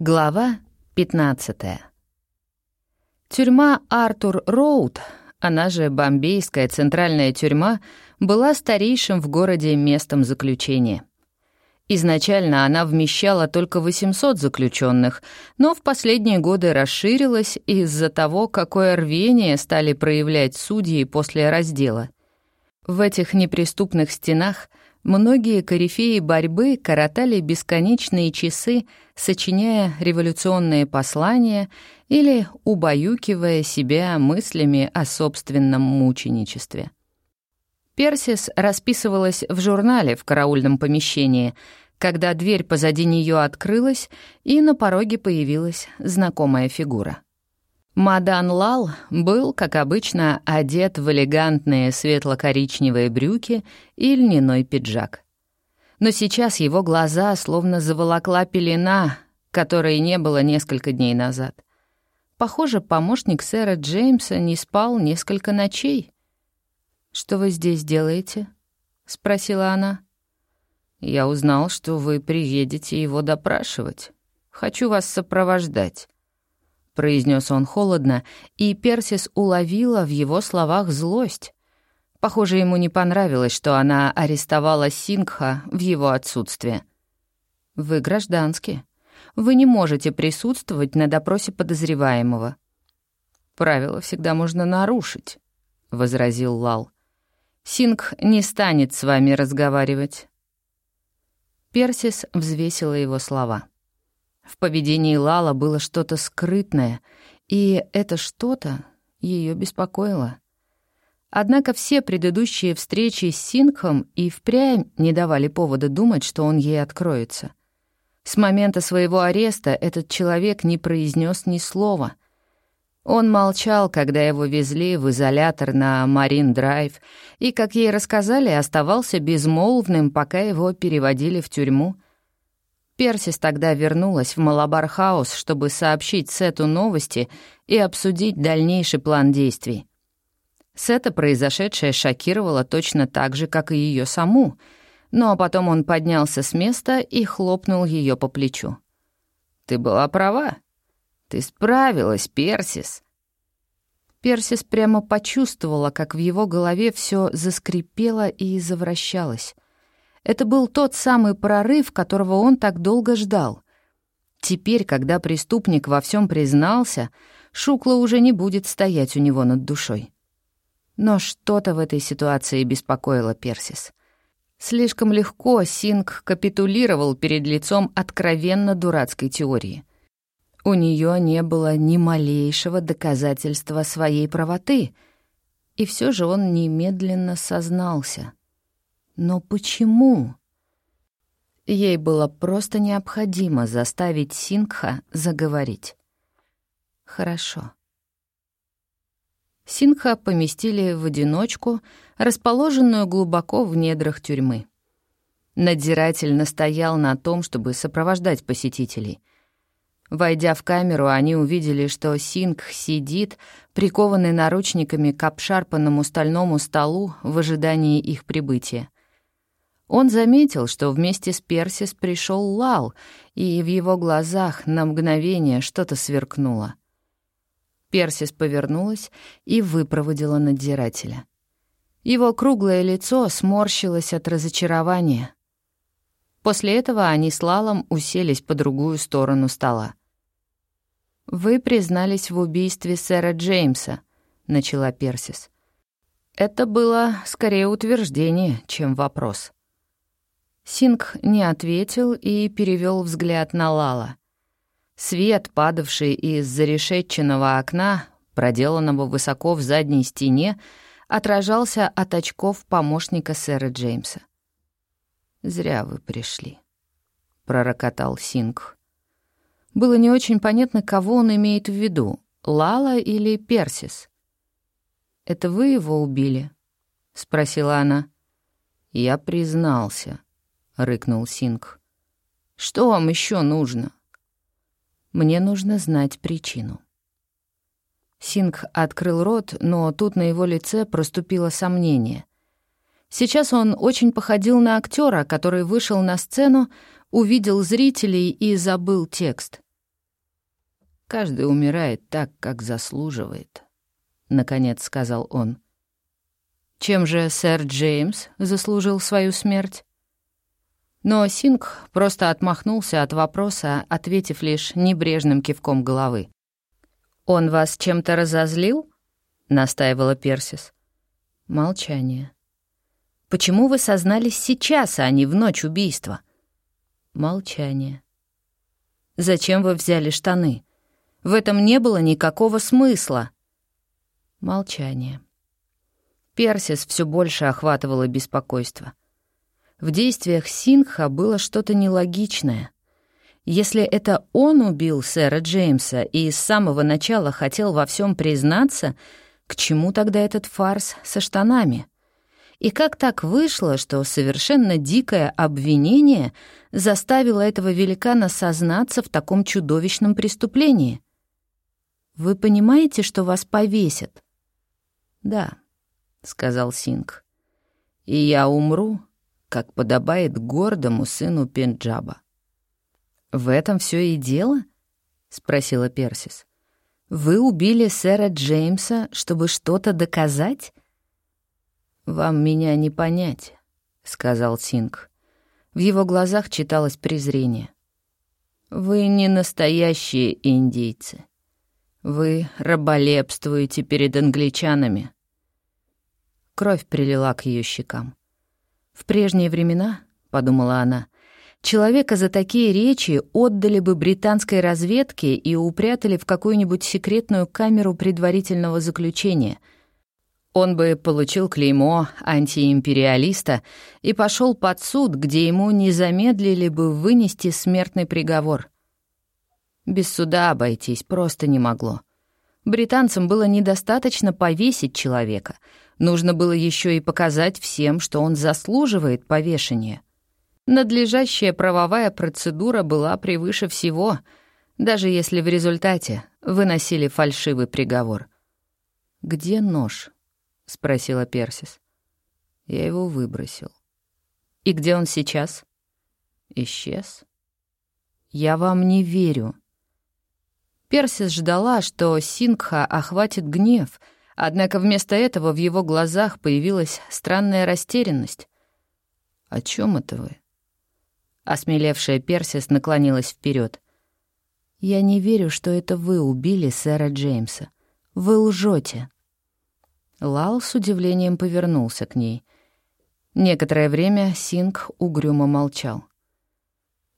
Глава 15. Тюрьма Артур Роуд, она же Бомбейская центральная тюрьма, была старейшим в городе местом заключения. Изначально она вмещала только 800 заключенных, но в последние годы расширилась из-за того, какое рвение стали проявлять судьи после раздела. В этих неприступных стенах — Многие корифеи борьбы коротали бесконечные часы, сочиняя революционные послания или убаюкивая себя мыслями о собственном мученичестве. Персис расписывалась в журнале в караульном помещении, когда дверь позади нее открылась, и на пороге появилась знакомая фигура. Мадан Лал был, как обычно, одет в элегантные светло-коричневые брюки и льняной пиджак. Но сейчас его глаза словно заволокла пелена, которой не было несколько дней назад. Похоже, помощник сэра Джеймса не спал несколько ночей. «Что вы здесь делаете?» — спросила она. «Я узнал, что вы приедете его допрашивать. Хочу вас сопровождать». — произнес он холодно, и Персис уловила в его словах злость. Похоже, ему не понравилось, что она арестовала Сингха в его отсутствие. «Вы гражданский. Вы не можете присутствовать на допросе подозреваемого». «Правила всегда можно нарушить», — возразил Лал. «Сингх не станет с вами разговаривать». Персис взвесила его слова. В поведении Лала было что-то скрытное, и это что-то ее беспокоило. Однако все предыдущие встречи с Сингхом и впрямь не давали повода думать, что он ей откроется. С момента своего ареста этот человек не произнес ни слова. Он молчал, когда его везли в изолятор на Марин-драйв, и, как ей рассказали, оставался безмолвным, пока его переводили в тюрьму — Персис тогда вернулась в Малабар-хаус, чтобы сообщить Сету новости и обсудить дальнейший план действий. Сета произошедшее шокировало точно так же, как и ее саму, но потом он поднялся с места и хлопнул ее по плечу. «Ты была права. Ты справилась, Персис». Персис прямо почувствовала, как в его голове все заскрипело и завращалось. Это был тот самый прорыв, которого он так долго ждал. Теперь, когда преступник во всем признался, Шукла уже не будет стоять у него над душой. Но что-то в этой ситуации беспокоило Персис. Слишком легко Синг капитулировал перед лицом откровенно дурацкой теории. У нее не было ни малейшего доказательства своей правоты, и все же он немедленно сознался — но почему? Ей было просто необходимо заставить Сингха заговорить. Хорошо. Сингха поместили в одиночку, расположенную глубоко в недрах тюрьмы. Надзиратель настоял на том, чтобы сопровождать посетителей. Войдя в камеру, они увидели, что Сингх сидит, прикованный наручниками к обшарпанному стальному столу в ожидании их прибытия. Он заметил, что вместе с Персис пришел Лал, и в его глазах на мгновение что-то сверкнуло. Персис повернулась и выпроводила надзирателя. Его круглое лицо сморщилось от разочарования. После этого они с Лалом уселись по другую сторону стола. «Вы признались в убийстве сэра Джеймса», — начала Персис. Это было скорее утверждение, чем вопрос. Синг не ответил и перевел взгляд на Лала. Свет, падавший из зарешетченного окна, проделанного высоко в задней стене, отражался от очков помощника сэра Джеймса. «Зря вы пришли», — пророкотал Синг. Было не очень понятно, кого он имеет в виду, Лала или Персис. «Это вы его убили?» — спросила она. Я признался. — рыкнул Синг. «Что вам еще нужно?» «Мне нужно знать причину». Синг открыл рот, но тут на его лице проступило сомнение. Сейчас он очень походил на актера, который вышел на сцену, увидел зрителей и забыл текст. каждый умирает так, как заслуживает», — наконец сказал он. Чем же сэр Джеймс заслужил свою смерть? Но Синг просто отмахнулся от вопроса, ответив лишь небрежным кивком головы. «Он вас чем-то разозлил?» — настаивала Персис. Молчание. «Почему вы сознались сейчас, а не в ночь убийства?» Молчание. «Зачем вы взяли штаны? В этом не было никакого смысла». Молчание. Персис все больше охватывало беспокойство. В действиях Сингха было что-то нелогичное. Если это он убил сэра Джеймса и с самого начала хотел во всем признаться, к чему тогда этот фарс со штанами? И как так вышло, что совершенно дикое обвинение заставило этого великана сознаться в таком чудовищном преступлении? Вы понимаете, что вас повесят? Да. — сказал Синг. «И я умру, как подобает гордому сыну Пенджаба». «В этом все и дело?» — спросила Персис. «Вы убили сэра Джеймса, чтобы что-то доказать?» «Вам меня не понять», — сказал Синг. В его глазах читалось презрение. «Вы не настоящие индейцы. Вы раболепствуете перед англичанами, Кровь прилила к ее щекам. «В прежние времена, — подумала она, — человека за такие речи отдали бы британской разведке и упрятали в какую-нибудь секретную камеру предварительного заключения. Он бы получил клеймо антиимпериалиста и пошел под суд, где ему не замедлили бы вынести смертный приговор. Без суда обойтись просто не могло. Британцам было недостаточно повесить человека — Нужно было еще и показать всем, что он заслуживает повешения. Надлежащая правовая процедура была превыше всего, даже если в результате выносили фальшивый приговор. «Где нож?» — спросила Персис. Я его выбросил. «И где он сейчас?» «Исчез». «Я вам не верю». Персис ждала, что Сингха охватит гнев — Однако вместо этого в его глазах появилась странная растерянность. «О чем это вы?» Осмелевшая Персис наклонилась вперед. «Я не верю, что это вы убили сэра Джеймса. Вы лжете. Лал с удивлением повернулся к ней. Некоторое время Синг угрюмо молчал.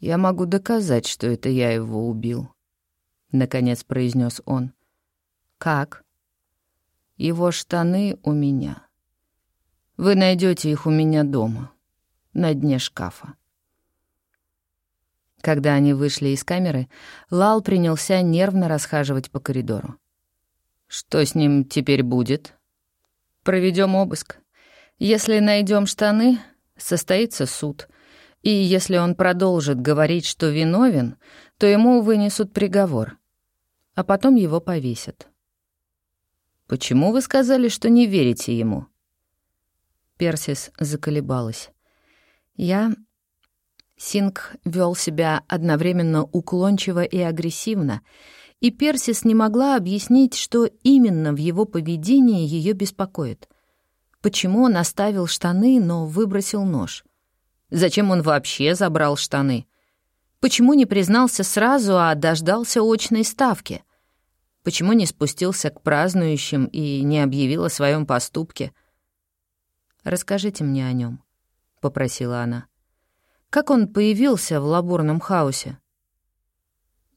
«Я могу доказать, что это я его убил», — наконец произнес он. «Как?» Его штаны у меня. Вы найдете их у меня дома, на дне шкафа. Когда они вышли из камеры, Лал принялся нервно расхаживать по коридору. «Что с ним теперь будет?» «Проведем обыск. Если найдем штаны, состоится суд. И если он продолжит говорить, что виновен, то ему вынесут приговор. А потом его повесят. «Почему вы сказали, что не верите ему?» Персис заколебалась. «Я...» Синг вел себя одновременно уклончиво и агрессивно, и Персис не могла объяснить, что именно в его поведении ее беспокоит. Почему он оставил штаны, но выбросил нож? Зачем он вообще забрал штаны? Почему не признался сразу, а дождался очной ставки? Почему не спустился к празднующим и не объявил о своем поступке? «Расскажите мне о нем, попросила она. «Как он появился в лабурном хаосе?»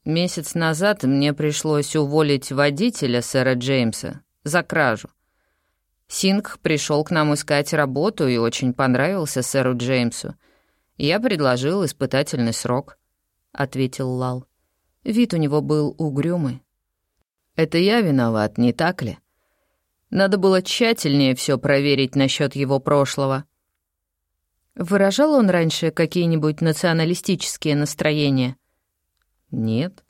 «Месяц назад мне пришлось уволить водителя сэра Джеймса за кражу. Синг пришел к нам искать работу и очень понравился сэру Джеймсу. Я предложил испытательный срок», — ответил Лал. Вид у него был угрюмый. Это я виноват, не так ли? Надо было тщательнее все проверить насчет его прошлого. Выражал он раньше какие-нибудь националистические настроения? Нет.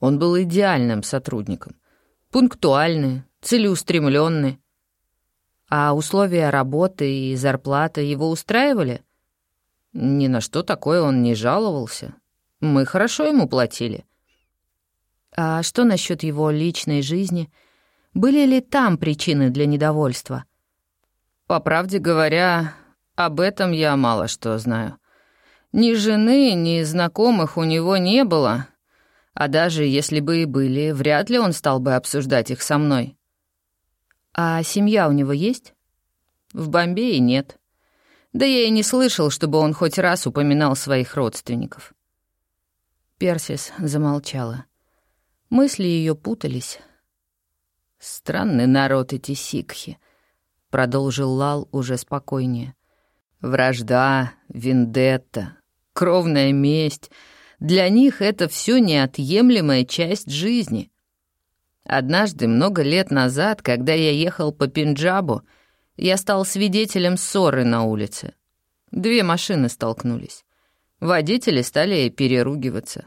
Он был идеальным сотрудником. Пунктуальный, целеустремленный. А условия работы и зарплата его устраивали? Ни на что такое он не жаловался. Мы хорошо ему платили. А что насчет его личной жизни? Были ли там причины для недовольства? По правде говоря, об этом я мало что знаю. Ни жены, ни знакомых у него не было, а даже если бы и были, вряд ли он стал бы обсуждать их со мной. А семья у него есть? В Бомбее нет. Да я и не слышал, чтобы он хоть раз упоминал своих родственников. Персис замолчала. Мысли ее путались. «Странный народ эти сикхи», — продолжил Лал уже спокойнее. «Вражда, вендетта, кровная месть — для них это все неотъемлемая часть жизни. Однажды, много лет назад, когда я ехал по Пенджабу, я стал свидетелем ссоры на улице. Две машины столкнулись. Водители стали переругиваться.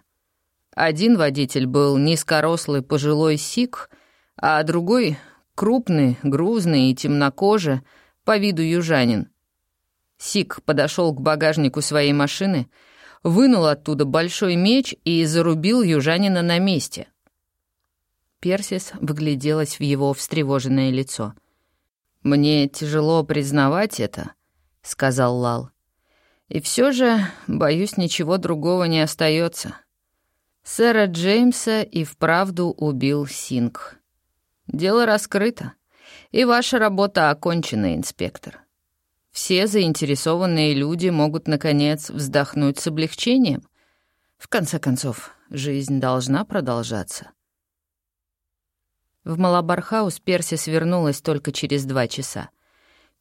Один водитель был низкорослый пожилой сик, а другой — крупный, грузный и темнокожий, по виду южанин. Сик подошел к багажнику своей машины, вынул оттуда большой меч и зарубил южанина на месте. Персис вгляделась в его встревоженное лицо. «Мне тяжело признавать это», — сказал Лал. «И все же, боюсь, ничего другого не остается. Сэра Джеймса и вправду убил Синг. Дело раскрыто, и ваша работа окончена, инспектор. Все заинтересованные люди могут, наконец, вздохнуть с облегчением. В конце концов, жизнь должна продолжаться. В Малабархаус Перси свернулась только через два часа.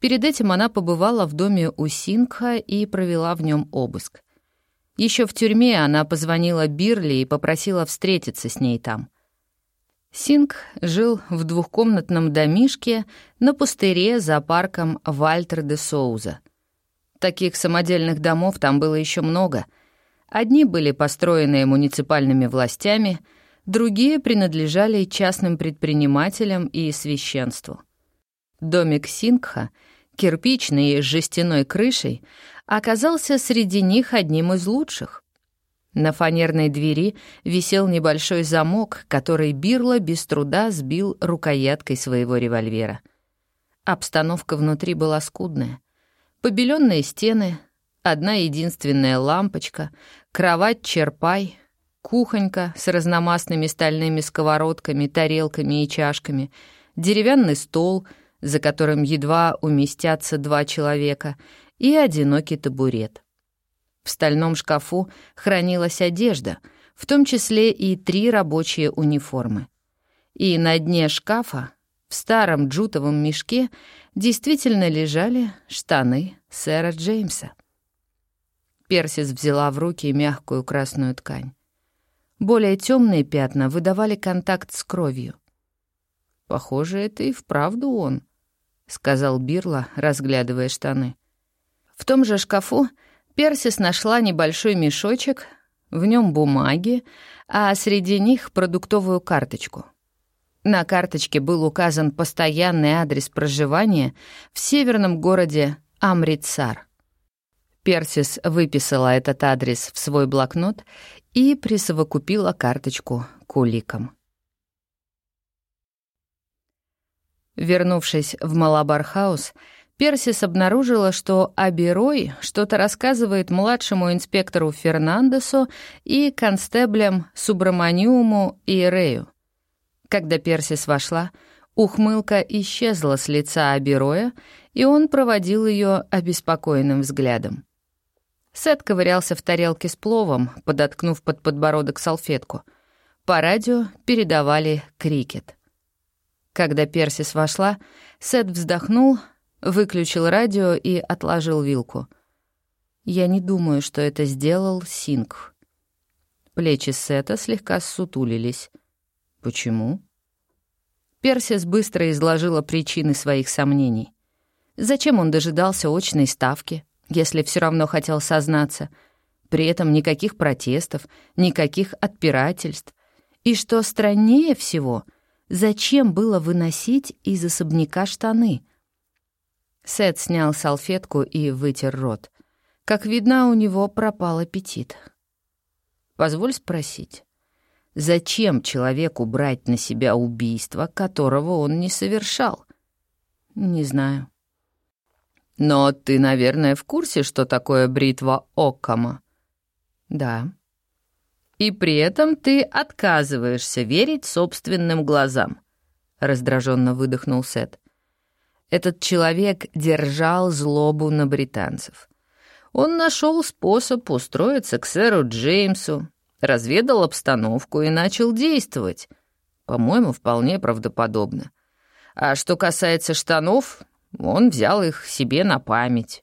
Перед этим она побывала в доме у Сингха и провела в нем обыск. Еще в тюрьме она позвонила Бирли и попросила встретиться с ней там. Синг жил в двухкомнатном домишке на пустыре за парком Вальтер де Соуза. Таких самодельных домов там было еще много. Одни были построены муниципальными властями, другие принадлежали частным предпринимателям и священству. Домик Сингха, кирпичный с жестяной крышей, оказался среди них одним из лучших. На фанерной двери висел небольшой замок, который Бирла без труда сбил рукояткой своего револьвера. Обстановка внутри была скудная. Побеленные стены, одна единственная лампочка, кровать-черпай, кухонька с разномастными стальными сковородками, тарелками и чашками, деревянный стол, за которым едва уместятся два человека, и одинокий табурет. В стальном шкафу хранилась одежда, в том числе и три рабочие униформы. И на дне шкафа, в старом джутовом мешке, действительно лежали штаны сэра Джеймса. Персис взяла в руки мягкую красную ткань. Более темные пятна выдавали контакт с кровью. «Похоже, это и вправду он», — сказал Бирла, разглядывая штаны. В том же шкафу Персис нашла небольшой мешочек, в нем бумаги, а среди них продуктовую карточку. На карточке был указан постоянный адрес проживания в северном городе Амритсар. Персис выписала этот адрес в свой блокнот и присовокупила карточку к уликам. Вернувшись в Малабархаус, Персис обнаружила, что Аберой что-то рассказывает младшему инспектору Фернандесу и констеблям Субраманиуму и Рею. Когда Персис вошла, ухмылка исчезла с лица Абероя, и он проводил ее обеспокоенным взглядом. Сет ковырялся в тарелке с пловом, подоткнув под подбородок салфетку. По радио передавали крикет. Когда Персис вошла, Сет вздохнул — Выключил радио и отложил вилку. Я не думаю, что это сделал Синг. Плечи Сета слегка ссутулились. Почему? Персис быстро изложила причины своих сомнений. Зачем он дожидался очной ставки, если все равно хотел сознаться? При этом никаких протестов, никаких отпирательств. И что страннее всего, зачем было выносить из особняка штаны — Сет снял салфетку и вытер рот. Как видно, у него пропал аппетит. «Позволь спросить, Зачем человеку брать на себя убийство, которого он не совершал? Не знаю. Но ты, наверное, в курсе, что такое бритва Оккама? Да. И при этом ты отказываешься верить собственным глазам, раздраженно выдохнул Сет. Этот человек держал злобу на британцев. Он нашел способ устроиться к сэру Джеймсу, разведал обстановку и начал действовать. По-моему, вполне правдоподобно. А что касается штанов, он взял их себе на память.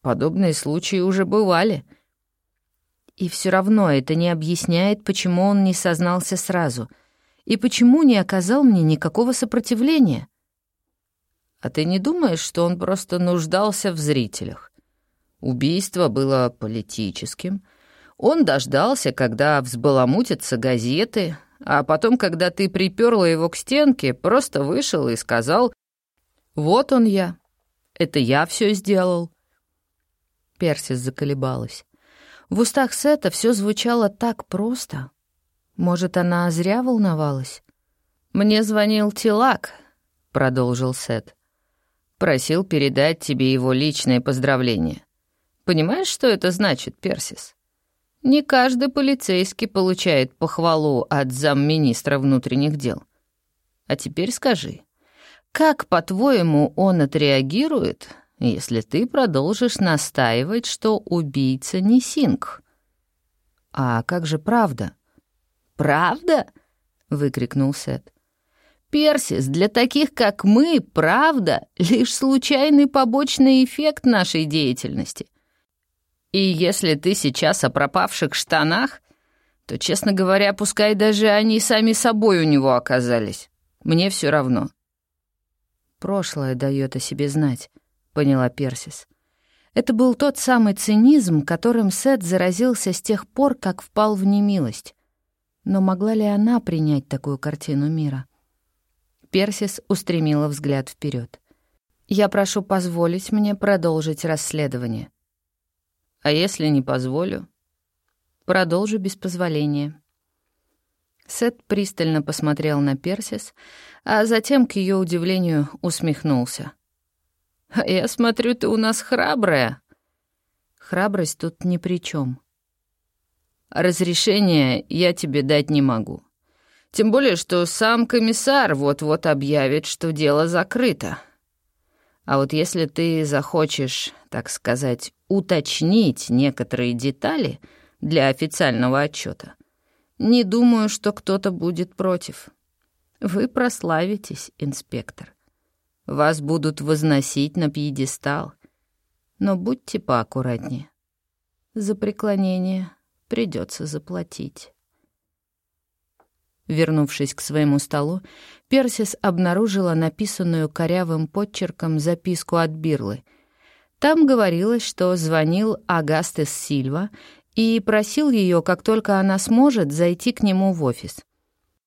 Подобные случаи уже бывали. И все равно это не объясняет, почему он не сознался сразу и почему не оказал мне никакого сопротивления. А ты не думаешь, что он просто нуждался в зрителях? Убийство было политическим — он дождался, когда взбаламутятся газеты, а потом, когда ты приперла его к стенке, просто вышел и сказал «Вот он я. Это я все сделал». Персис заколебалась. В устах Сета все звучало так просто. Может, она зря волновалась? «Мне звонил Тилак», — продолжил Сет. «Просил передать тебе его личные поздравления. Понимаешь, что это значит, Персис?» Не каждый полицейский получает похвалу от замминистра внутренних дел. А теперь скажи, как, по-твоему, он отреагирует, если ты продолжишь настаивать, что убийца не Синг? А как же правда? Правда? выкрикнул Сет. Персис, для таких, как мы, правда — лишь случайный побочный эффект нашей деятельности. И если ты сейчас о пропавших штанах, то, честно говоря, пускай даже они сами собой у него оказались. Мне все равно. Прошлое дает о себе знать, поняла Персис. Это был тот самый цинизм, которым Сет заразился с тех пор, как впал в немилость. Но могла ли она принять такую картину мира? Персис устремила взгляд вперед. «Я прошу позволить мне продолжить расследование. А если не позволю? Продолжу без позволения. Сет пристально посмотрел на Персис, а затем, к ее удивлению, усмехнулся. «А я смотрю, ты у нас храбрая». «Храбрость тут ни при чем. «Разрешение я тебе дать не могу. Тем более, что сам комиссар вот-вот объявит, что дело закрыто. А вот если ты захочешь, так сказать, уточнить некоторые детали для официального отчета, не думаю, что кто-то будет против. Вы прославитесь, инспектор. Вас будут возносить на пьедестал. Но будьте поаккуратнее. За преклонение придется заплатить. Вернувшись к своему столу, Персис обнаружила написанную корявым подчерком записку от Бирлы. Там говорилось, что звонил Агастес Сильва и просил ее, как только она сможет, зайти к нему в офис.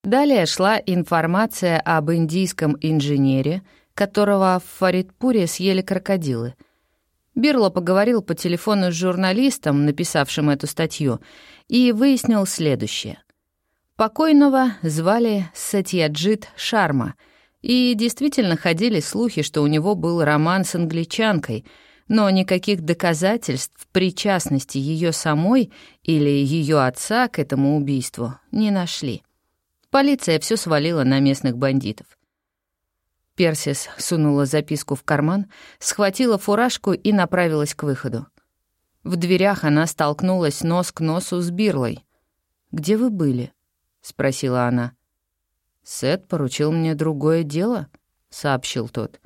Далее шла информация об индийском инженере, которого в Фаридпуре съели крокодилы. Бирло поговорил по телефону с журналистом, написавшим эту статью, и выяснил следующее. Покойного звали Сатьяджит Шарма, и действительно ходили слухи, что у него был роман с англичанкой, но никаких доказательств причастности ее самой или ее отца к этому убийству не нашли. Полиция все свалила на местных бандитов. Персис сунула записку в карман, схватила фуражку и направилась к выходу. В дверях она столкнулась нос к носу с Бирлой. «Где вы были?» Спросила она. Сет поручил мне другое дело, сообщил тот.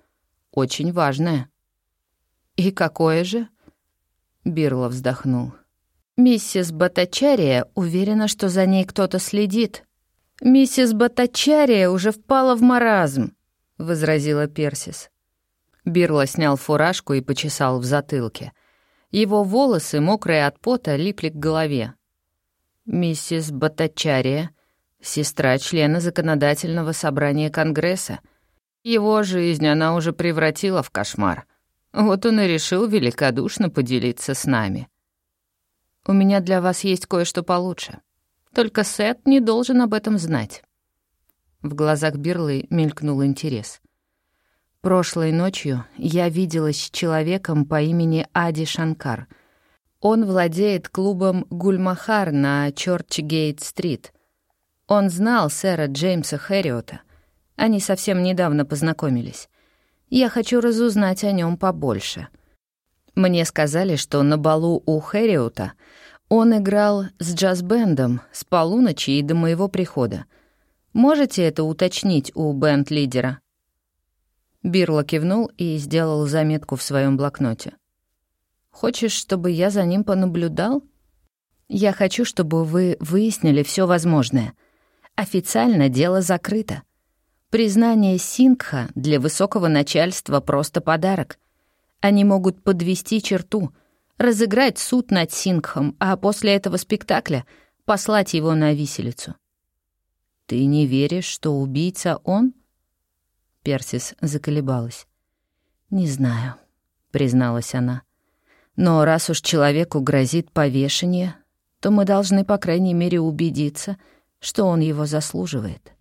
Очень важное. И какое же? Бирло вздохнул. Миссис Батачария уверена, что за ней кто-то следит. Миссис Батачария уже впала в маразм, возразила Персис. Бирло снял фуражку и почесал в затылке. Его волосы, мокрые от пота, липли к голове. Миссис Батачария сестра члена законодательного собрания Конгресса. Его жизнь она уже превратила в кошмар. Вот он и решил великодушно поделиться с нами. «У меня для вас есть кое-что получше», Только Сет не должен об этом знать». В глазах Бирлы мелькнул интерес. «Прошлой ночью я виделась с человеком по имени Ади Шанкар. Он владеет клубом Гульмахар на Чорчгейт-стрит. Он знал сэра Джеймса Хэриота. Они совсем недавно познакомились. Я хочу разузнать о нем побольше. Мне сказали, что на балу у Хэриота он играл с джаз-бендом с полуночи и до моего прихода. Можете это уточнить у бенд-лидера?» Бирло кивнул и сделал заметку в своем блокноте. «Хочешь, чтобы я за ним понаблюдал? Я хочу, чтобы вы выяснили все возможное. Официально дело закрыто. Признание Сингха для высокого начальства просто подарок. Они могут подвести черту, разыграть суд над Сингхом, а после этого спектакля послать его на виселицу. «Ты не веришь, что убийца он?» Персис заколебалась. «Не знаю», — призналась она. «Но раз уж человеку грозит повешение, то мы должны, по крайней мере, убедиться, что он его заслуживает».